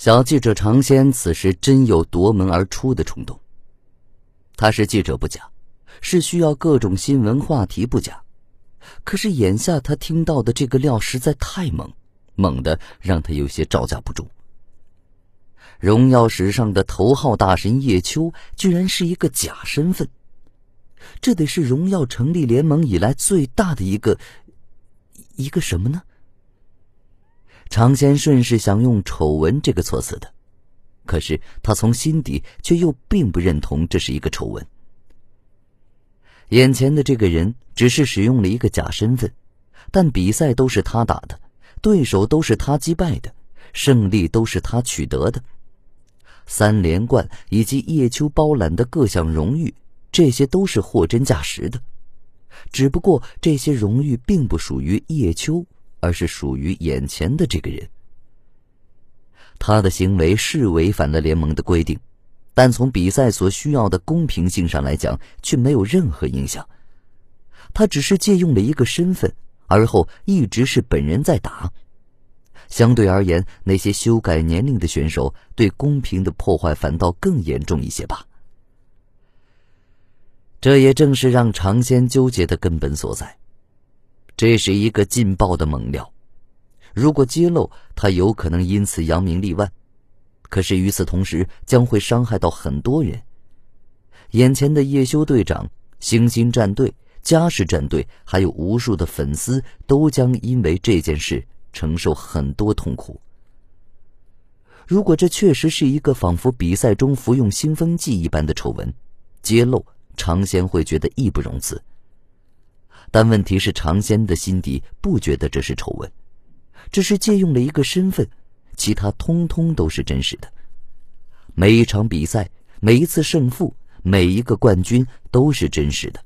小记者常先此时真有夺门而出的冲动。他是记者不假，是需要各种新闻话题不假，可是眼下他听到的这个料实在太猛，猛的让他有些招架不住。荣耀史上的头号大神叶秋，居然是一个假身份，这得是荣耀成立联盟以来最大的一个一个什么呢？常先顺势想用“丑闻”这个措辞的，可是他从心底却又并不认同这是一个丑闻。眼前的这个人只是使用了一个假身份，但比赛都是他打的，对手都是他击败的，胜利都是他取得的，三连冠以及叶秋包揽的各项荣誉，这些都是货真价实的。只不过这些荣誉并不属于叶秋。而是属于眼前的这个人。他的行为是违反了联盟的规定，但从比赛所需要的公平性上来讲，却没有任何影响。他只是借用了一个身份，而后一直是本人在打。相对而言，那些修改年龄的选手对公平的破坏反倒更严重一些吧。这也正是让常先纠结的根本所在。这是一个劲爆的猛料，如果揭露，他有可能因此扬名立万；可是与此同时，将会伤害到很多人。眼前的叶修队长、星星战队、嘉世战队，还有无数的粉丝，都将因为这件事承受很多痛苦。如果这确实是一个仿佛比赛中服用兴奋剂一般的丑闻，揭露，常先会觉得义不容辞。但问题是，常先的心底不觉得这是丑闻，只是借用了一个身份，其他通通都是真实的。每一场比赛，每一次胜负，每一个冠军都是真实的。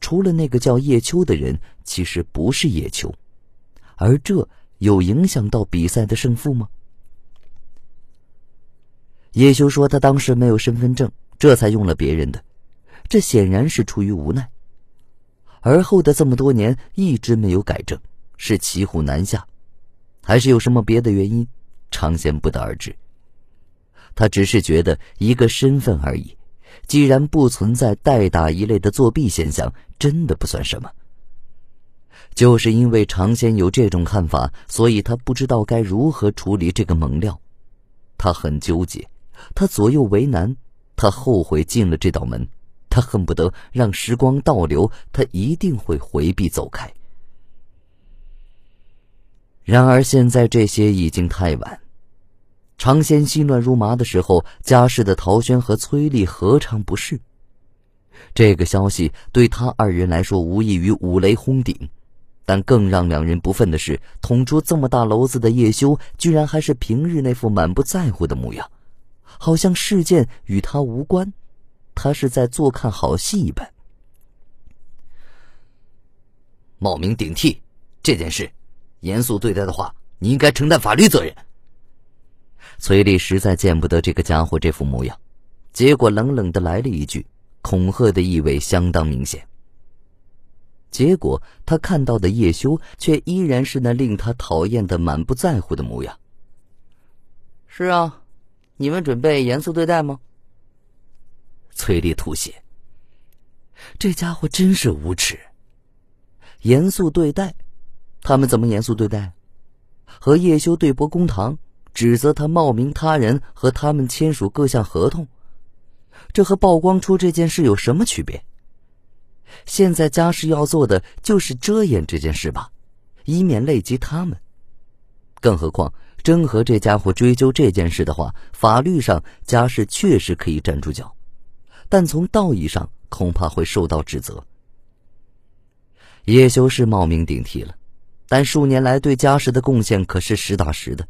除了那个叫叶秋的人，其实不是叶秋，而这有影响到比赛的胜负吗？叶修说他当时没有身份证，这才用了别人的，这显然是出于无奈。而后的这么多年一直没有改正，是骑虎难下，还是有什么别的原因？常先不得而知。他只是觉得一个身份而已，既然不存在代打一类的作弊现象，真的不算什么。就是因为常先有这种看法，所以他不知道该如何处理这个猛料。他很纠结，他左右为难，他后悔进了这道门。恨不得让时光倒流，他一定会回避走开。然而现在这些已经太晚。常先心乱如麻的时候，家世的陶轩和崔丽何尝不是？这个消息对他二人来说无异于五雷轰顶，但更让两人不忿的是，捅出这么大篓子的叶修，居然还是平日那副满不在乎的模样，好像事件与他无关。他是在做看好戏一般。冒名顶替这件事，严肃对待的话，你应该承担法律责任。崔丽实在见不得这个家伙这副模样，结果冷冷的来了一句，恐吓的意味相当明显。结果他看到的叶修却依然是那令他讨厌的满不在乎的模样。是啊，你们准备严肃对待吗？崔丽吐血。这家伙真是无耻。严肃对待，他们怎么严肃对待？和叶修对簿公堂，指责他冒名他人和他们签署各项合同，这和曝光出这件事有什么区别？现在家世要做的就是遮掩这件事吧，以免累及他们。更何况，真和这家伙追究这件事的话，法律上家世确实可以站住脚。但从道义上恐怕会受到指责。叶修是冒名顶替了，但数年来对家世的贡献可是实打实的。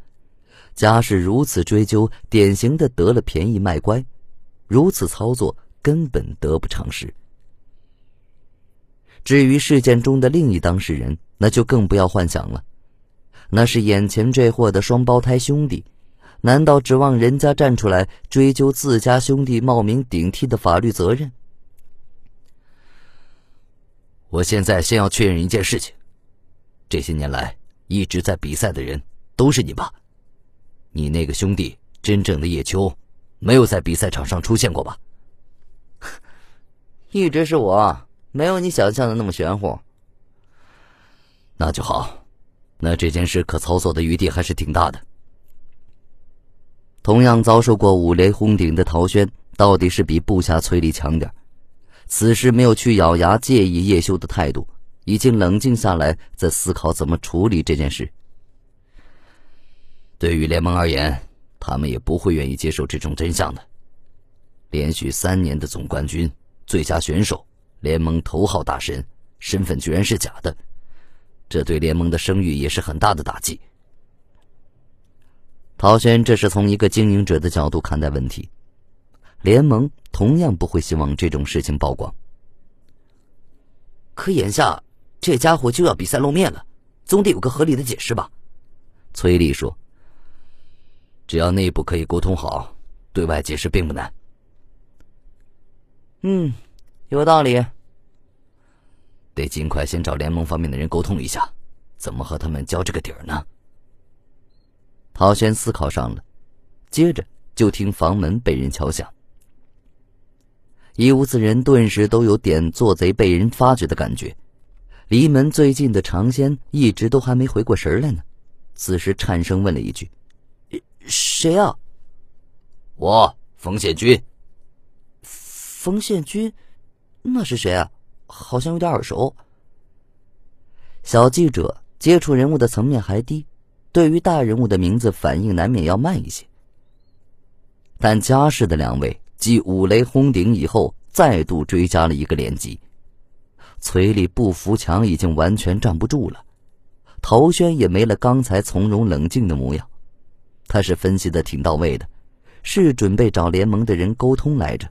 家世如此追究，典型的得了便宜卖乖，如此操作根本得不偿失。至于事件中的另一当事人，那就更不要幻想了，那是眼前这货的双胞胎兄弟。难道指望人家站出来追究自家兄弟冒名顶替的法律责任？我现在先要确认一件事情：这些年来一直在比赛的人都是你吧？你那个兄弟真正的叶秋没有在比赛场上出现过吧？一直是我，没有你想象的那么玄乎。那就好，那这件事可操作的余地还是挺大的。同样遭受过五雷轰顶的陶轩，到底是比部下崔丽强点此时没有去咬牙介意叶修的态度，已经冷静下来，在思考怎么处理这件事。对于联盟而言，他们也不会愿意接受这种真相的。连续三年的总冠军、最佳选手、联盟头号大神，身份居然是假的，这对联盟的声誉也是很大的打击。陶轩这是从一个经营者的角度看待问题。联盟同样不会希望这种事情曝光。可眼下这家伙就要比赛露面了，总得有个合理的解释吧？崔丽说：“只要内部可以沟通好，对外解释并不难。”嗯，有道理。得尽快先找联盟方面的人沟通一下，怎么和他们交这个底儿呢？陶轩思考上了，接着就听房门被人敲响。一屋子人顿时都有点做贼被人发觉的感觉。离门最近的常仙一直都还没回过神来呢，此时颤声问了一句：“谁啊？”“我，冯宪军。”“冯宪军，那是谁啊？好像有点耳熟。”小记者接触人物的层面还低，对于大人物的名字反应难免要慢一些。但家世的两位。继五雷轰顶以后，再度追加了一个连击。崔丽不服强，已经完全站不住了。陶轩也没了刚才从容冷静的模样。他是分析的挺到位的，是准备找联盟的人沟通来着，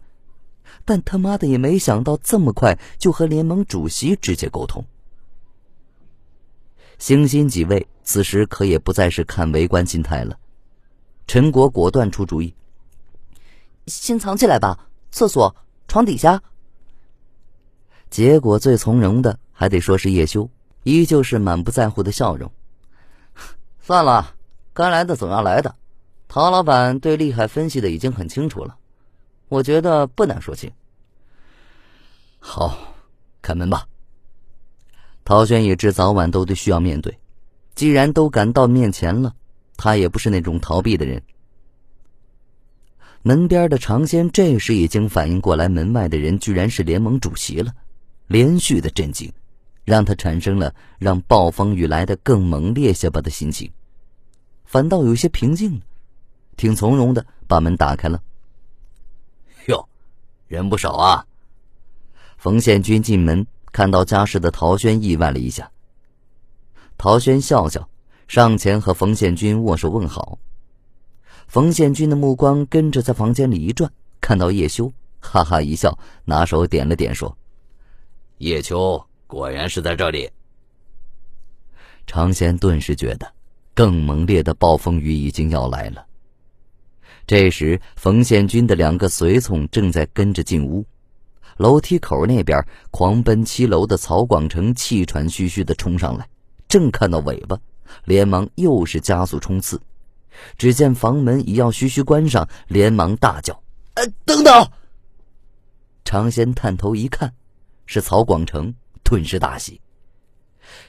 但他妈的也没想到这么快就和联盟主席直接沟通。星星几位此时可也不再是看围观心态了。陈果果断出主意。先藏起来吧，厕所、床底下。结果最从容的还得说是叶修，依旧是满不在乎的笑容。算了，该来的总要来的。陶老板对厉害分析的已经很清楚了，我觉得不难说清。好，开门吧。陶轩也知早晚都得需要面对，既然都赶到面前了，他也不是那种逃避的人。门边的常仙这时已经反应过来，门外的人居然是联盟主席了，连续的震惊，让他产生了让暴风雨来得更猛烈些吧的心情，反倒有些平静了，挺从容的把门打开了。哟，人不少啊！冯宪君进门看到家世的陶轩，意外了一下。陶轩笑笑，上前和冯宪军握手问好。冯宪军的目光跟着在房间里一转，看到叶修，哈哈一笑，拿手点了点，说：“叶秋果然是在这里。”常贤顿时觉得，更猛烈的暴风雨已经要来了。这时，冯宪军的两个随从正在跟着进屋，楼梯口那边狂奔七楼的曹广成气喘吁吁的冲上来，正看到尾巴，连忙又是加速冲刺。只见房门已要徐徐关上，连忙大叫：“呃，等等！”常先探头一看，是曹广成，顿时大喜。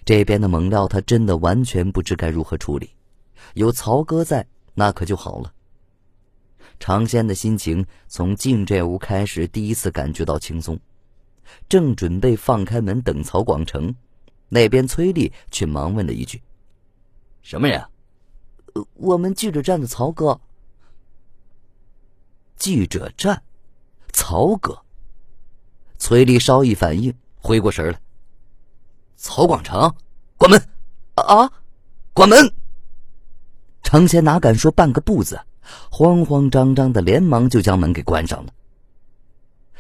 这边的猛料他真的完全不知该如何处理，有曹哥在，那可就好了。常先的心情从进这屋开始，第一次感觉到轻松，正准备放开门等曹广成，那边崔丽却忙问了一句：“什么人？”我们记者站的曹哥。记者站，曹哥。崔丽稍一反应，回过神来。曹广成，关门！啊，关门！常贤哪敢说半个不字，慌慌张张的连忙就将门给关上了。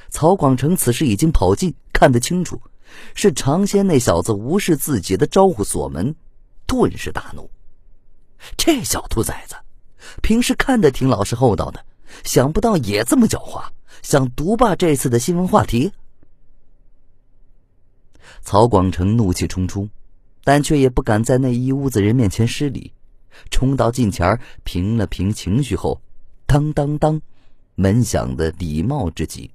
曹广成此时已经跑近，看得清楚，是常仙那小子无视自己的招呼锁门，顿时大怒。这小兔崽子，平时看的挺老实厚道的，想不到也这么狡猾，想独霸这次的新闻话题。曹广成怒气冲冲，但却也不敢在那一屋子人面前失礼，冲到近前儿平了平情绪后，当当当，门响的礼貌之极。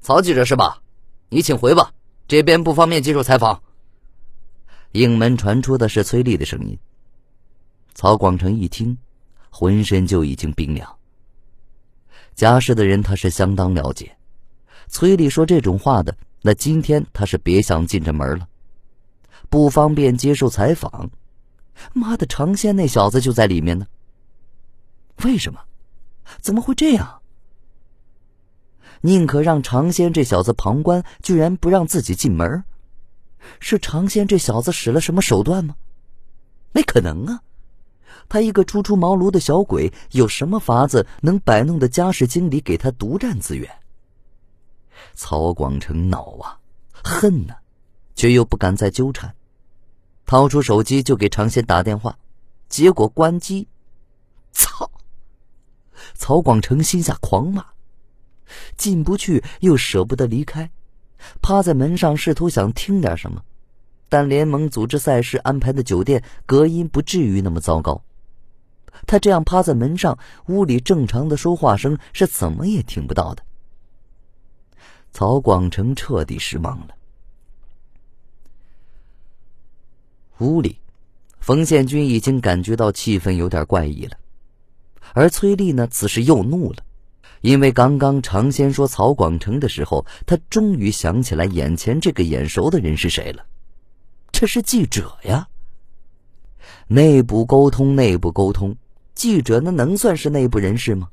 曹记者是吧？你请回吧，这边不方便接受采访。应门传出的是崔丽的声音。曹广成一听，浑身就已经冰凉。家世的人他是相当了解，崔丽说这种话的，那今天他是别想进这门了。不方便接受采访，妈的，长仙那小子就在里面呢。为什么？怎么会这样？宁可让长仙这小子旁观，居然不让自己进门，是长仙这小子使了什么手段吗？没可能啊！他一个初出茅庐的小鬼，有什么法子能摆弄的家世经理给他独占资源？曹广成恼啊，恨呐，却又不敢再纠缠，掏出手机就给长仙打电话，结果关机。操！曹广成心下狂骂。进不去又舍不得离开，趴在门上试图想听点什么，但联盟组织赛事安排的酒店隔音不至于那么糟糕。他这样趴在门上，屋里正常的说话声是怎么也听不到的。曹广成彻底失望了。屋里，冯宪军已经感觉到气氛有点怪异了，而崔丽呢，此时又怒了。因为刚刚常先说曹广成的时候，他终于想起来眼前这个眼熟的人是谁了。这是记者呀。内部沟通，内部沟通，记者那能算是内部人士吗？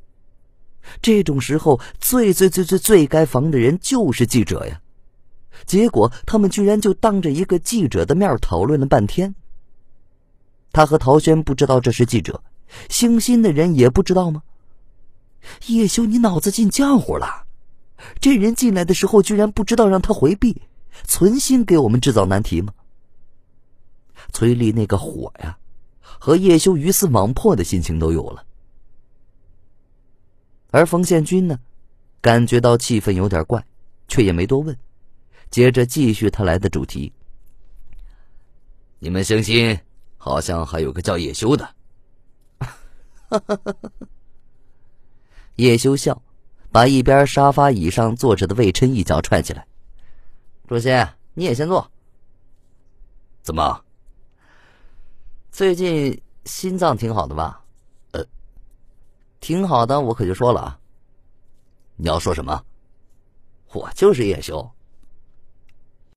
这种时候最最最最最该防的人就是记者呀。结果他们居然就当着一个记者的面讨论了半天。他和陶轩不知道这是记者，星星的人也不知道吗？叶修，你脑子进浆糊了！这人进来的时候居然不知道让他回避，存心给我们制造难题吗？崔丽那个火呀，和叶修鱼死网破的心情都有了。而冯宪军呢，感觉到气氛有点怪，却也没多问，接着继续他来的主题：你们星星好像还有个叫叶修的。哈哈哈哈。叶修笑，把一边沙发椅上坐着的魏琛一脚踹起来：“主席，你也先坐。怎么？最近心脏挺好的吧？呃，挺好的，我可就说了啊。你要说什么？我就是叶修，